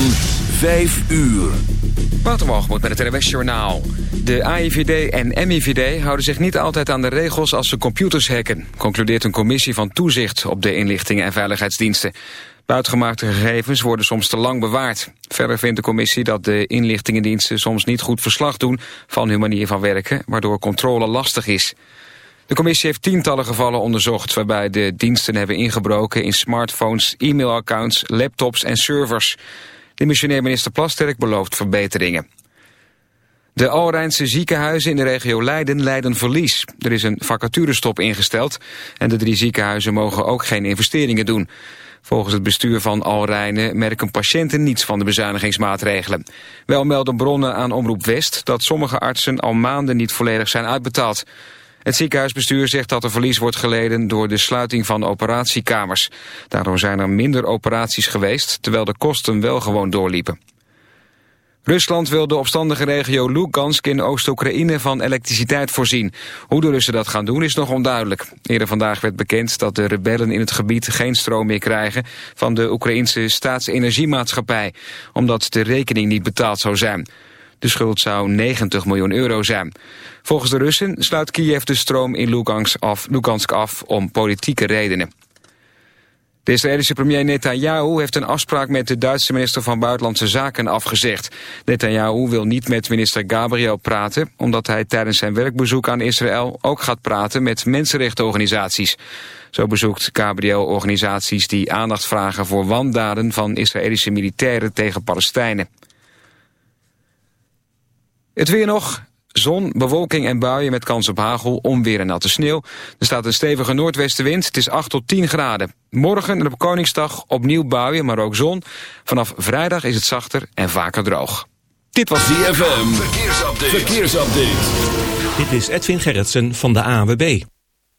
van 5 uur. Waterwalgemoed met het NWS Journaal. De AIVD en MIVD houden zich niet altijd aan de regels als ze computers hacken... concludeert een commissie van toezicht op de inlichtingen en veiligheidsdiensten. Buitgemaakte gegevens worden soms te lang bewaard. Verder vindt de commissie dat de inlichtingendiensten soms niet goed verslag doen... van hun manier van werken, waardoor controle lastig is. De commissie heeft tientallen gevallen onderzocht... waarbij de diensten hebben ingebroken in smartphones, e-mailaccounts, laptops en servers. Dimissionair minister Plasterk belooft verbeteringen. De Alrijnse ziekenhuizen in de regio Leiden leiden verlies. Er is een vacaturestop ingesteld... en de drie ziekenhuizen mogen ook geen investeringen doen... Volgens het bestuur van Alrijnen merken patiënten niets van de bezuinigingsmaatregelen. Wel melden bronnen aan Omroep West dat sommige artsen al maanden niet volledig zijn uitbetaald. Het ziekenhuisbestuur zegt dat er verlies wordt geleden door de sluiting van operatiekamers. Daardoor zijn er minder operaties geweest, terwijl de kosten wel gewoon doorliepen. Rusland wil de opstandige regio Lugansk in Oost-Oekraïne van elektriciteit voorzien. Hoe de Russen dat gaan doen is nog onduidelijk. Eerder vandaag werd bekend dat de rebellen in het gebied geen stroom meer krijgen van de Oekraïnse staatsenergiemaatschappij, omdat de rekening niet betaald zou zijn. De schuld zou 90 miljoen euro zijn. Volgens de Russen sluit Kiev de stroom in Lugansk af, af om politieke redenen. De Israëlische premier Netanyahu heeft een afspraak met de Duitse minister van Buitenlandse Zaken afgezegd. Netanyahu wil niet met minister Gabriel praten, omdat hij tijdens zijn werkbezoek aan Israël ook gaat praten met mensenrechtenorganisaties. Zo bezoekt Gabriel organisaties die aandacht vragen voor wandaden van Israëlische militairen tegen Palestijnen. Het weer nog. Zon, bewolking en buien met kans op hagel, onweer en natte sneeuw. Er staat een stevige noordwestenwind, het is 8 tot 10 graden. Morgen en op Koningsdag opnieuw buien, maar ook zon. Vanaf vrijdag is het zachter en vaker droog. Dit was DFM. verkeersupdate. verkeersupdate. Dit is Edwin Gerritsen van de AWB.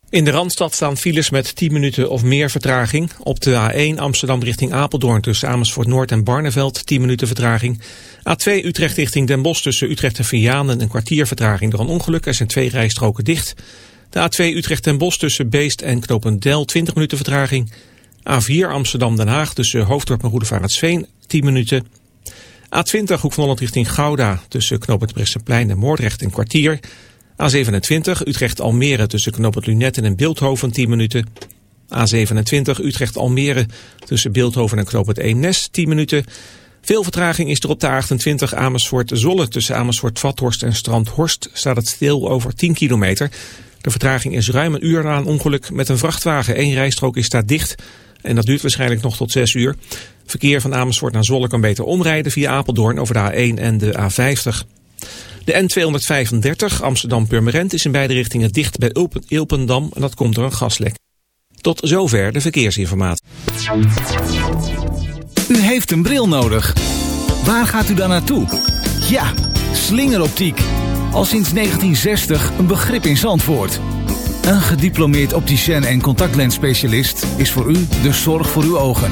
In de Randstad staan files met 10 minuten of meer vertraging. Op de A1 Amsterdam richting Apeldoorn tussen Amersfoort Noord en Barneveld 10 minuten vertraging. A2 Utrecht richting Den Bosch tussen Utrecht en Vianen een kwartier vertraging door een ongeluk. Er zijn twee rijstroken dicht. De A2 Utrecht Den Bosch tussen Beest en Knopendel 20 minuten vertraging. A4 Amsterdam Den Haag tussen Hoofddorp en Roedevaartsveen 10 minuten. A20 Hoek van Holland richting Gouda tussen Knopend Bresseplein en Moordrecht een kwartier. A27 Utrecht-Almere tussen Knoopend Lunetten en Beeldhoven 10 minuten. A27 Utrecht-Almere tussen Beeldhoven en Knoopend Eemnes 10 minuten. Veel vertraging is er op de A28 Amersfoort-Zolle tussen Amersfoort-Vathorst en Strandhorst staat het stil over 10 kilometer. De vertraging is ruim een uur na een ongeluk met een vrachtwagen. Eén rijstrook is daar dicht en dat duurt waarschijnlijk nog tot 6 uur. Verkeer van Amersfoort naar Zolle kan beter omrijden via Apeldoorn over de A1 en de A50. De N235 Amsterdam-Purmerend is in beide richtingen dicht bij Ilpendam en dat komt door een gaslek. Tot zover de verkeersinformatie. U heeft een bril nodig. Waar gaat u dan naartoe? Ja, slingeroptiek. Al sinds 1960 een begrip in Zandvoort. Een gediplomeerd opticien en contactlensspecialist is voor u de zorg voor uw ogen.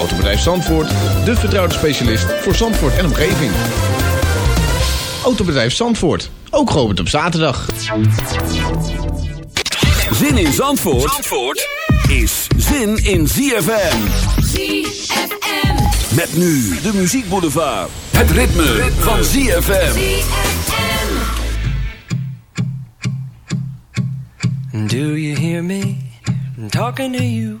Autobedrijf Zandvoort, de vertrouwde specialist voor Zandvoort en omgeving. Autobedrijf Zandvoort, ook geopend op zaterdag. Zin in Zandvoort, Zandvoort is zin in ZFM. ZFM. Met nu de muziekboulevard. Het ritme, ritme. van ZFM. ZFM. Do you hear me? I'm talking to you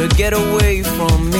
to get away from me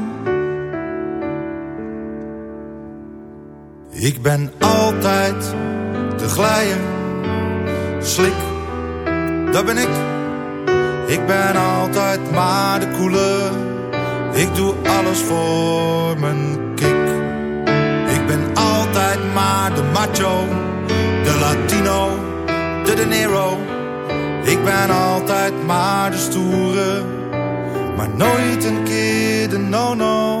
Ik ben altijd te glijden, slik, dat ben ik. Ik ben altijd maar de koele, ik doe alles voor mijn kick. Ik ben altijd maar de macho, de Latino, de De Nero. Ik ben altijd maar de stoere, maar nooit een keer de no-no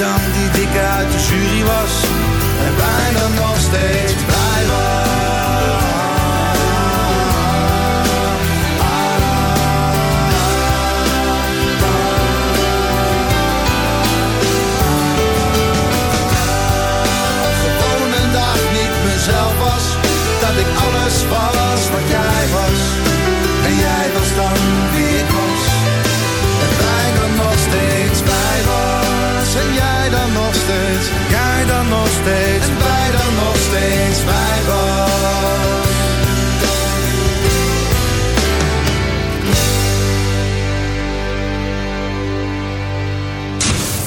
Dan die dikke uit de jury was. En bijna nog steeds blij was. Gewoon een dag niet mezelf was. Dat ik alles was wat jij was. En jij was dan was. Steeds, jij dan nog steeds. En wij dan nog steeds bij was.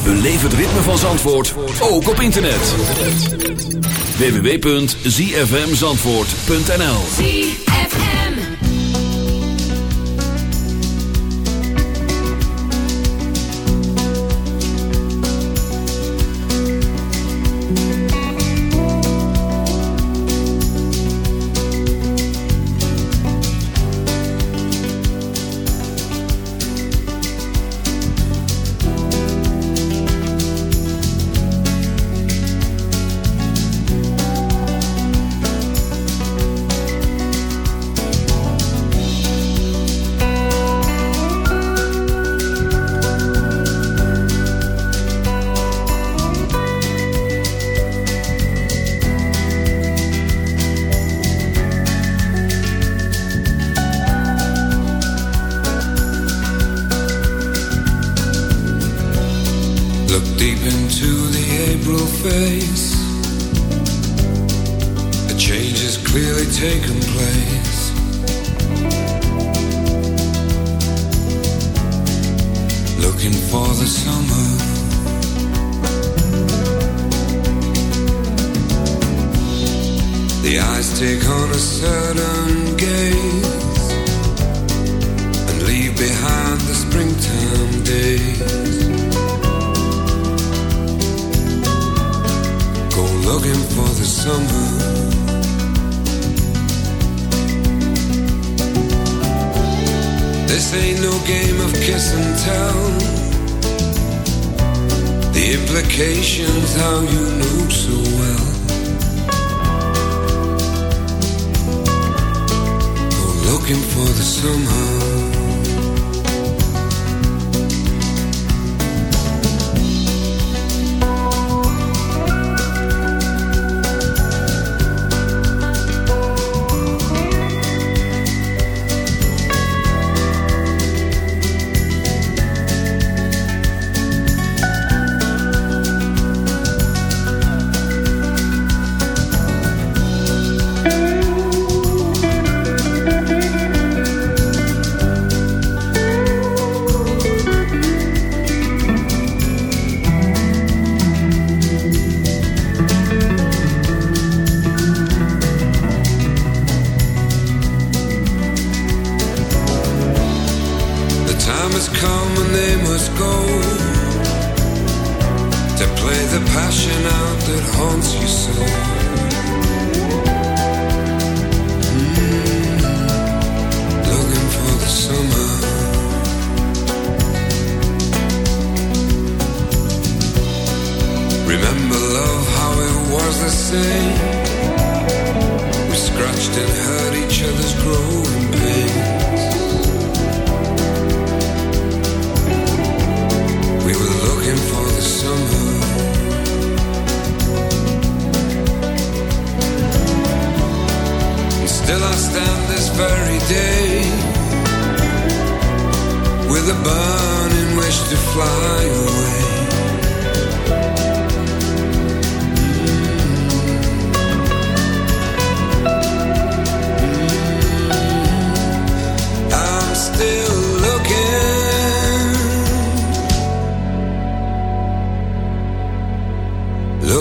Beleef het ritme van Zandvoort, ook op internet. www.zfmzandvoort.nl looking for the somehow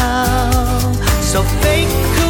now. So fake.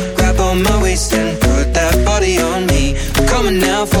now for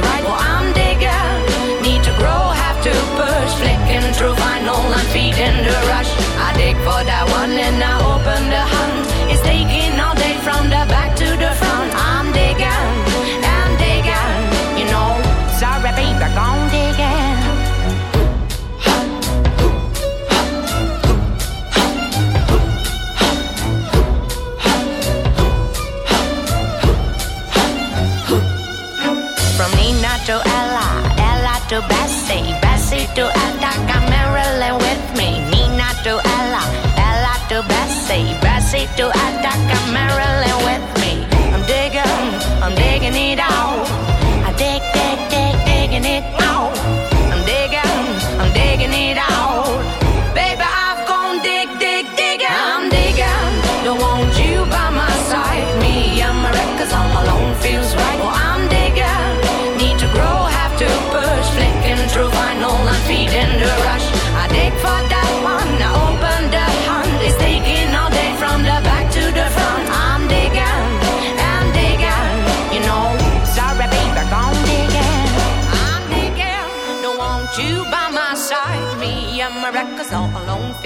do I?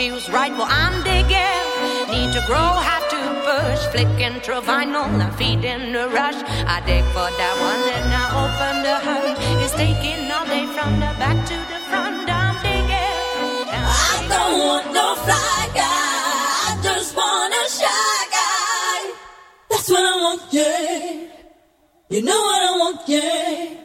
Feels right. Well, I'm digging, need to grow, have to push. Flicking through vinyl and feeding the rush. I dig for that one and I open the hunt. It's taking all day from the back to the front. I'm digging. I don't want no fly guy. I just want a shy guy. That's what I want, yeah. You know what I want, yeah.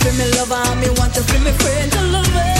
Feel me lover, me want you feel me friend. till love very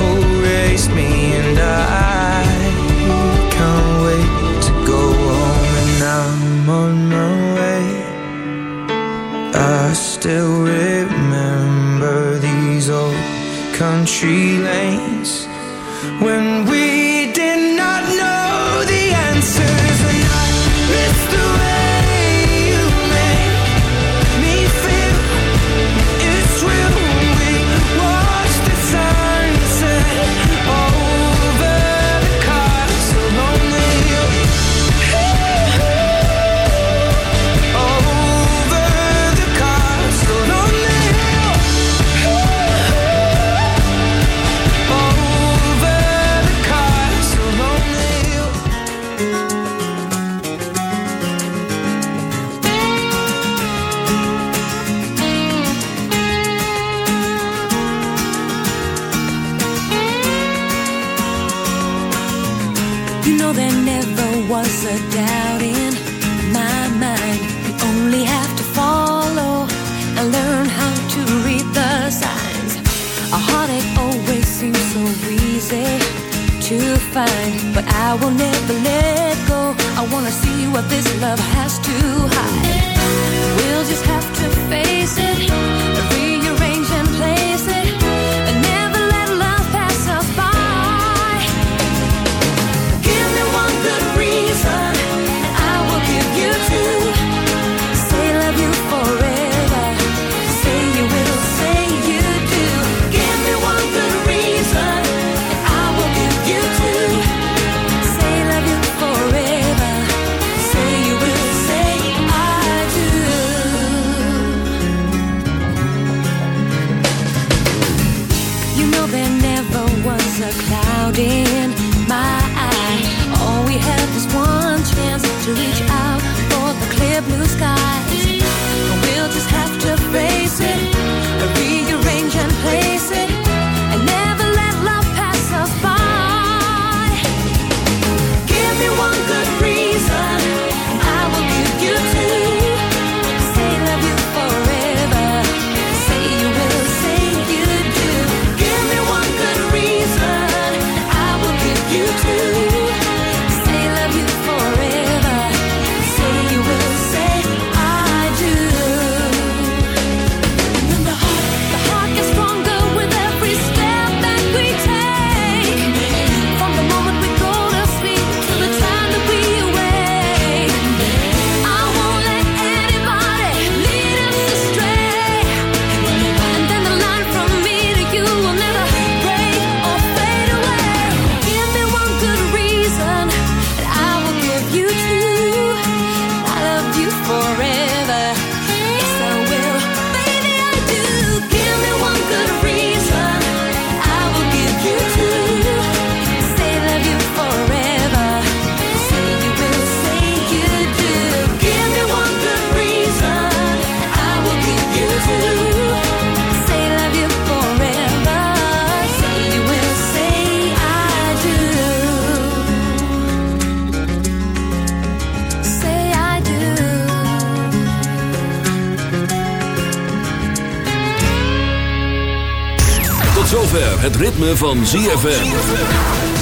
zover het ritme van ZFM.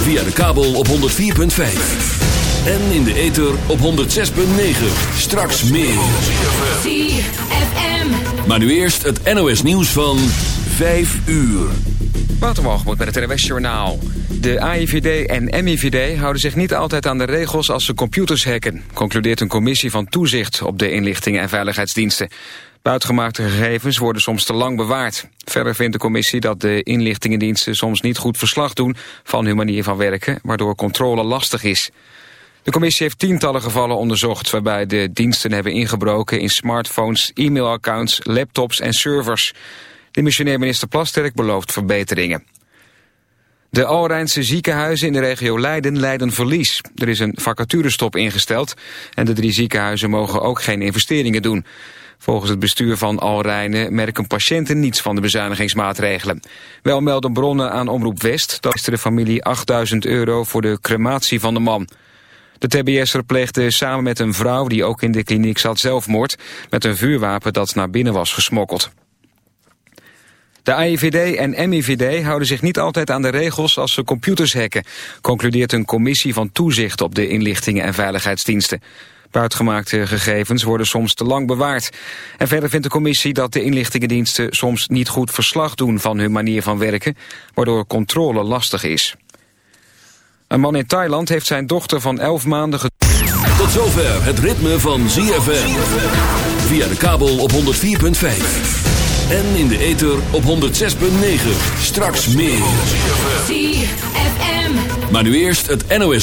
Via de kabel op 104.5. En in de ether op 106.9. Straks meer. ZFM. Maar nu eerst het NOS nieuws van 5 uur. Waterwalgemoed met het NWS Journaal. De AIVD en MIVD houden zich niet altijd aan de regels als ze computers hacken, concludeert een commissie van toezicht op de inlichtingen en veiligheidsdiensten. Buitgemaakte gegevens worden soms te lang bewaard. Verder vindt de commissie dat de inlichtingendiensten soms niet goed verslag doen van hun manier van werken, waardoor controle lastig is. De commissie heeft tientallen gevallen onderzocht waarbij de diensten hebben ingebroken in smartphones, e-mailaccounts, laptops en servers. Dimissionair minister Plasterk belooft verbeteringen. De Alrijnse ziekenhuizen in de regio Leiden leiden verlies. Er is een vacaturestop ingesteld en de drie ziekenhuizen mogen ook geen investeringen doen. Volgens het bestuur van Alrijnen merken patiënten niets van de bezuinigingsmaatregelen. Wel melden bronnen aan Omroep West dat de familie 8000 euro voor de crematie van de man. De TBS'er pleegde samen met een vrouw die ook in de kliniek zat zelfmoord... met een vuurwapen dat naar binnen was gesmokkeld. De AIVD en MIVD houden zich niet altijd aan de regels als ze computers hacken, concludeert een commissie van toezicht op de inlichtingen en veiligheidsdiensten. Buitgemaakte gegevens worden soms te lang bewaard. En verder vindt de commissie dat de inlichtingendiensten soms niet goed verslag doen van hun manier van werken, waardoor controle lastig is. Een man in Thailand heeft zijn dochter van 11 maanden Tot zover het ritme van ZFM. Via de kabel op 104.5. En in de ether op 106.9. Straks meer. ZFM. Maar nu eerst het NOS.